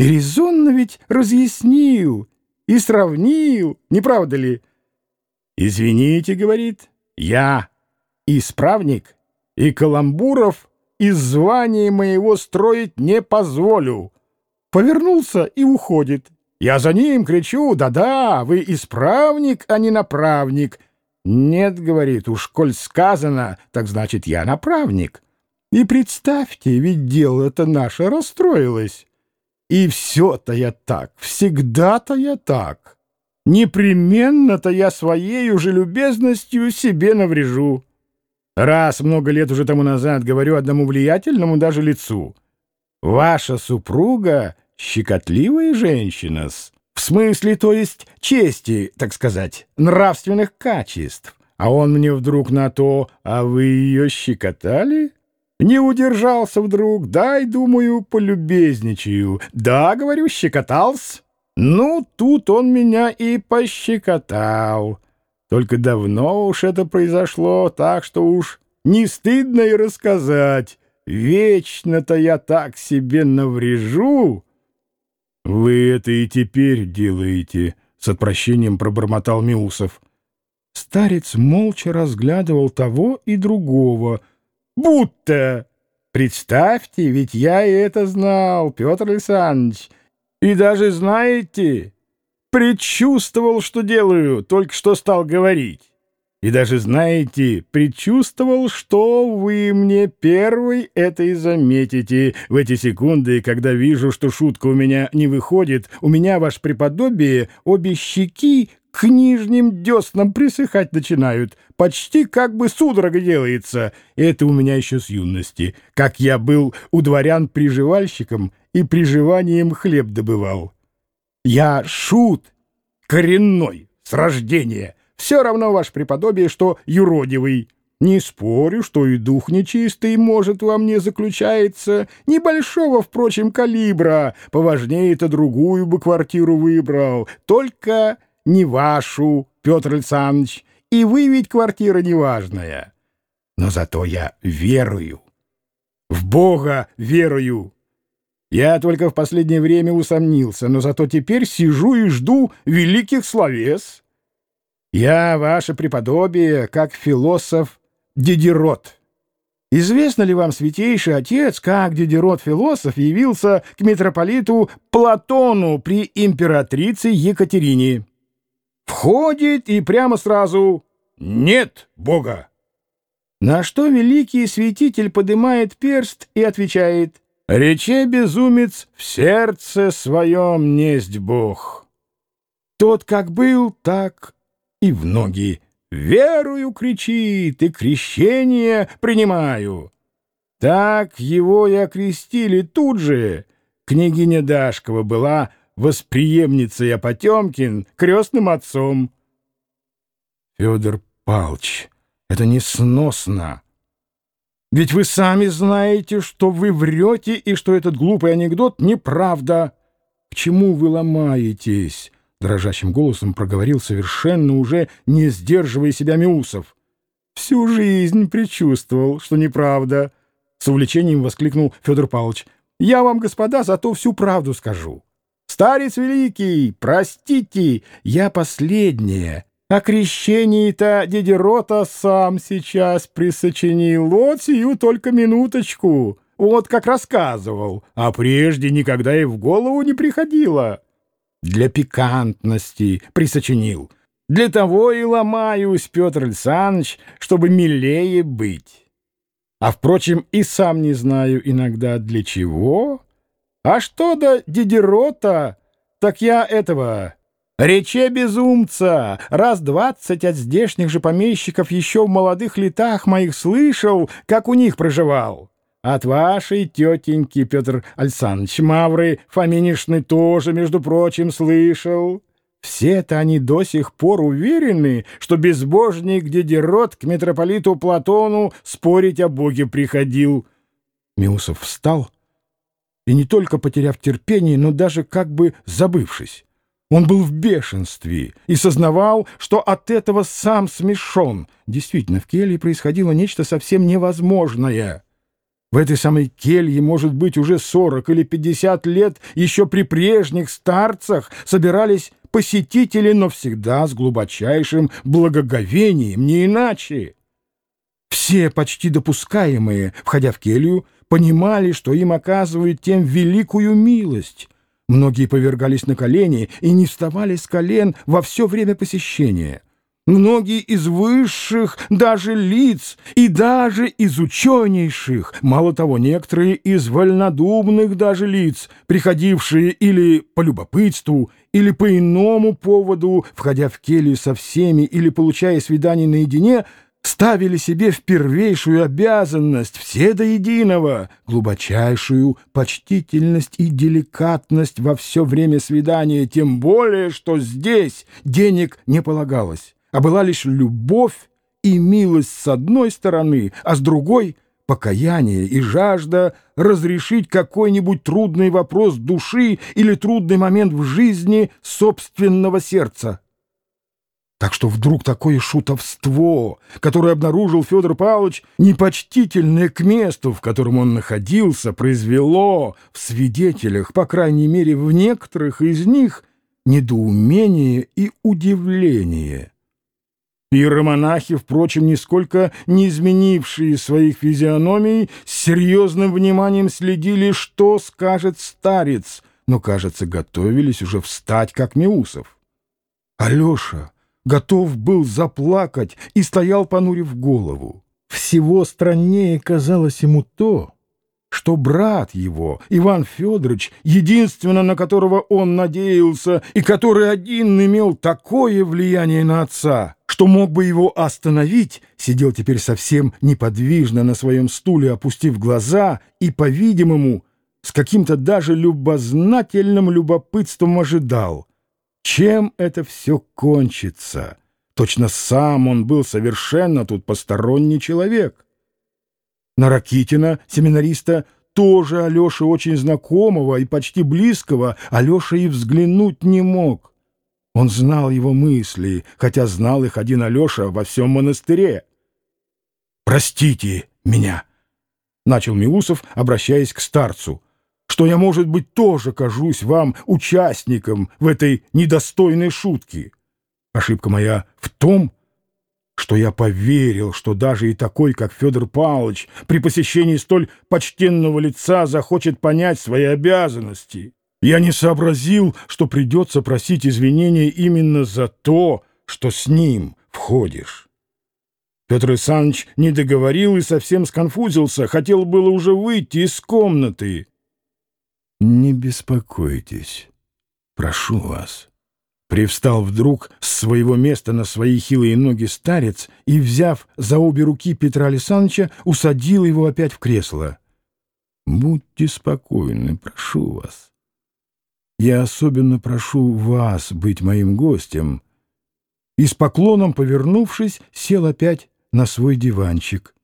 И резонно ведь разъяснил и сравнил, не правда ли? «Извините, — говорит, — я исправник, и каламбуров из звания моего строить не позволю». Повернулся и уходит. Я за ним кричу, да-да, вы исправник, а не направник. Нет, говорит, уж коль сказано, так значит я направник. И представьте, ведь дело-то наше расстроилось. И все-то я так, всегда-то я так. Непременно-то я своей уже любезностью себе наврежу. Раз много лет уже тому назад говорю одному влиятельному даже лицу. Ваша супруга — щекотливая женщина-с. В смысле, то есть, чести, так сказать, нравственных качеств. А он мне вдруг на то, а вы ее щекотали? Не удержался вдруг, дай, думаю, полюбезничаю. Да, говорю, щекотался. Ну, тут он меня и пощекотал. Только давно уж это произошло, так что уж не стыдно и рассказать. Вечно-то я так себе наврежу. Вы это и теперь делаете, — с отвращением пробормотал Миусов. Старец молча разглядывал того и другого — Будто. Представьте, ведь я и это знал, Петр Александрович. И даже, знаете, предчувствовал, что делаю, только что стал говорить. И даже, знаете, предчувствовал, что вы мне первый это и заметите. В эти секунды, когда вижу, что шутка у меня не выходит, у меня, ваше преподобие, обе щеки к нижним деснам присыхать начинают. Почти как бы судорога делается. Это у меня еще с юности. Как я был у дворян приживальщиком и приживанием хлеб добывал. Я шут коренной, с рождения. Все равно, ваше преподобие, что юродивый. Не спорю, что и дух нечистый, может, во мне заключается, небольшого, впрочем, калибра. Поважнее-то другую бы квартиру выбрал. Только не вашу, Петр Александрович, и вы ведь квартира неважная. Но зато я верую. В Бога верую. Я только в последнее время усомнился, но зато теперь сижу и жду великих словес. Я, ваше преподобие, как философ Дидерот. Известно ли вам, святейший отец, как Дидерот-философ явился к митрополиту Платону при императрице Екатерине? Входит и прямо сразу «Нет Бога!» На что великий святитель поднимает перст и отвечает «Рече безумец, в сердце своем несть Бог». Тот как был, так и в ноги. «Верую!» — кричит, и крещение принимаю. Так его и окрестили тут же. Княгиня Дашкова была восприемницей, а Потемкин — крестным отцом. Федор Палч, это несносно. Ведь вы сами знаете, что вы врете и что этот глупый анекдот неправда. К чему вы ломаетесь? Дрожащим голосом проговорил совершенно уже не сдерживая себя Миусов. Всю жизнь предчувствовал, что неправда. С увлечением воскликнул Федор Павлович. Я вам, господа, зато всю правду скажу. Старец великий, простите, я последнее. О крещении-то Дидерота сам сейчас присочинил. Вот сию только минуточку. Вот как рассказывал. А прежде никогда и в голову не приходило. Для пикантности присочинил. Для того и ломаюсь, Петр Александрович, чтобы милее быть. А, впрочем, и сам не знаю иногда для чего... А что до Дидерота, так я этого... Рече безумца, раз двадцать от здешних же помещиков еще в молодых летах моих слышал, как у них проживал. От вашей тетеньки, Петр Александрович, Мавры Фоминишны тоже, между прочим, слышал. Все-то они до сих пор уверены, что безбожник Дидерот к митрополиту Платону спорить о Боге приходил. Миусов встал и не только потеряв терпение, но даже как бы забывшись. Он был в бешенстве и сознавал, что от этого сам смешон. Действительно, в келье происходило нечто совсем невозможное. В этой самой келье, может быть, уже сорок или пятьдесят лет еще при прежних старцах собирались посетители, но всегда с глубочайшим благоговением, не иначе. Все почти допускаемые, входя в келью, понимали, что им оказывают тем великую милость. Многие повергались на колени и не вставали с колен во все время посещения. Многие из высших даже лиц и даже из ученейших, мало того, некоторые из вольнодумных даже лиц, приходившие или по любопытству, или по иному поводу, входя в келью со всеми или получая свидание наедине, ставили себе в первейшую обязанность все до единого, глубочайшую почтительность и деликатность во все время свидания, тем более, что здесь денег не полагалось а была лишь любовь и милость с одной стороны, а с другой — покаяние и жажда разрешить какой-нибудь трудный вопрос души или трудный момент в жизни собственного сердца. Так что вдруг такое шутовство, которое обнаружил Федор Павлович, непочтительное к месту, в котором он находился, произвело в свидетелях, по крайней мере в некоторых из них, недоумение и удивление. Иеромонахи, впрочем, нисколько не изменившие своих физиономий, с серьезным вниманием следили, что скажет старец, но, кажется, готовились уже встать, как Миусов. Алеша готов был заплакать и стоял, понурив голову. Всего страннее казалось ему то, что брат его, Иван Федорович, единственно на которого он надеялся и который один имел такое влияние на отца, что мог бы его остановить, сидел теперь совсем неподвижно на своем стуле, опустив глаза и, по-видимому, с каким-то даже любознательным любопытством ожидал, чем это все кончится. Точно сам он был совершенно тут посторонний человек. На Ракитина, семинариста, тоже Алеша очень знакомого и почти близкого, Алеша и взглянуть не мог. Он знал его мысли, хотя знал их один Алеша во всем монастыре. «Простите меня», — начал Миусов, обращаясь к старцу, «что я, может быть, тоже кажусь вам участником в этой недостойной шутке. Ошибка моя в том, что я поверил, что даже и такой, как Федор Павлович, при посещении столь почтенного лица захочет понять свои обязанности». Я не сообразил, что придется просить извинения именно за то, что с ним входишь. Петр Александрович не договорил и совсем сконфузился, хотел было уже выйти из комнаты. «Не беспокойтесь, прошу вас». Привстал вдруг с своего места на свои хилые ноги старец и, взяв за обе руки Петра Александровича, усадил его опять в кресло. «Будьте спокойны, прошу вас. Я особенно прошу вас быть моим гостем». И с поклоном, повернувшись, сел опять на свой диванчик.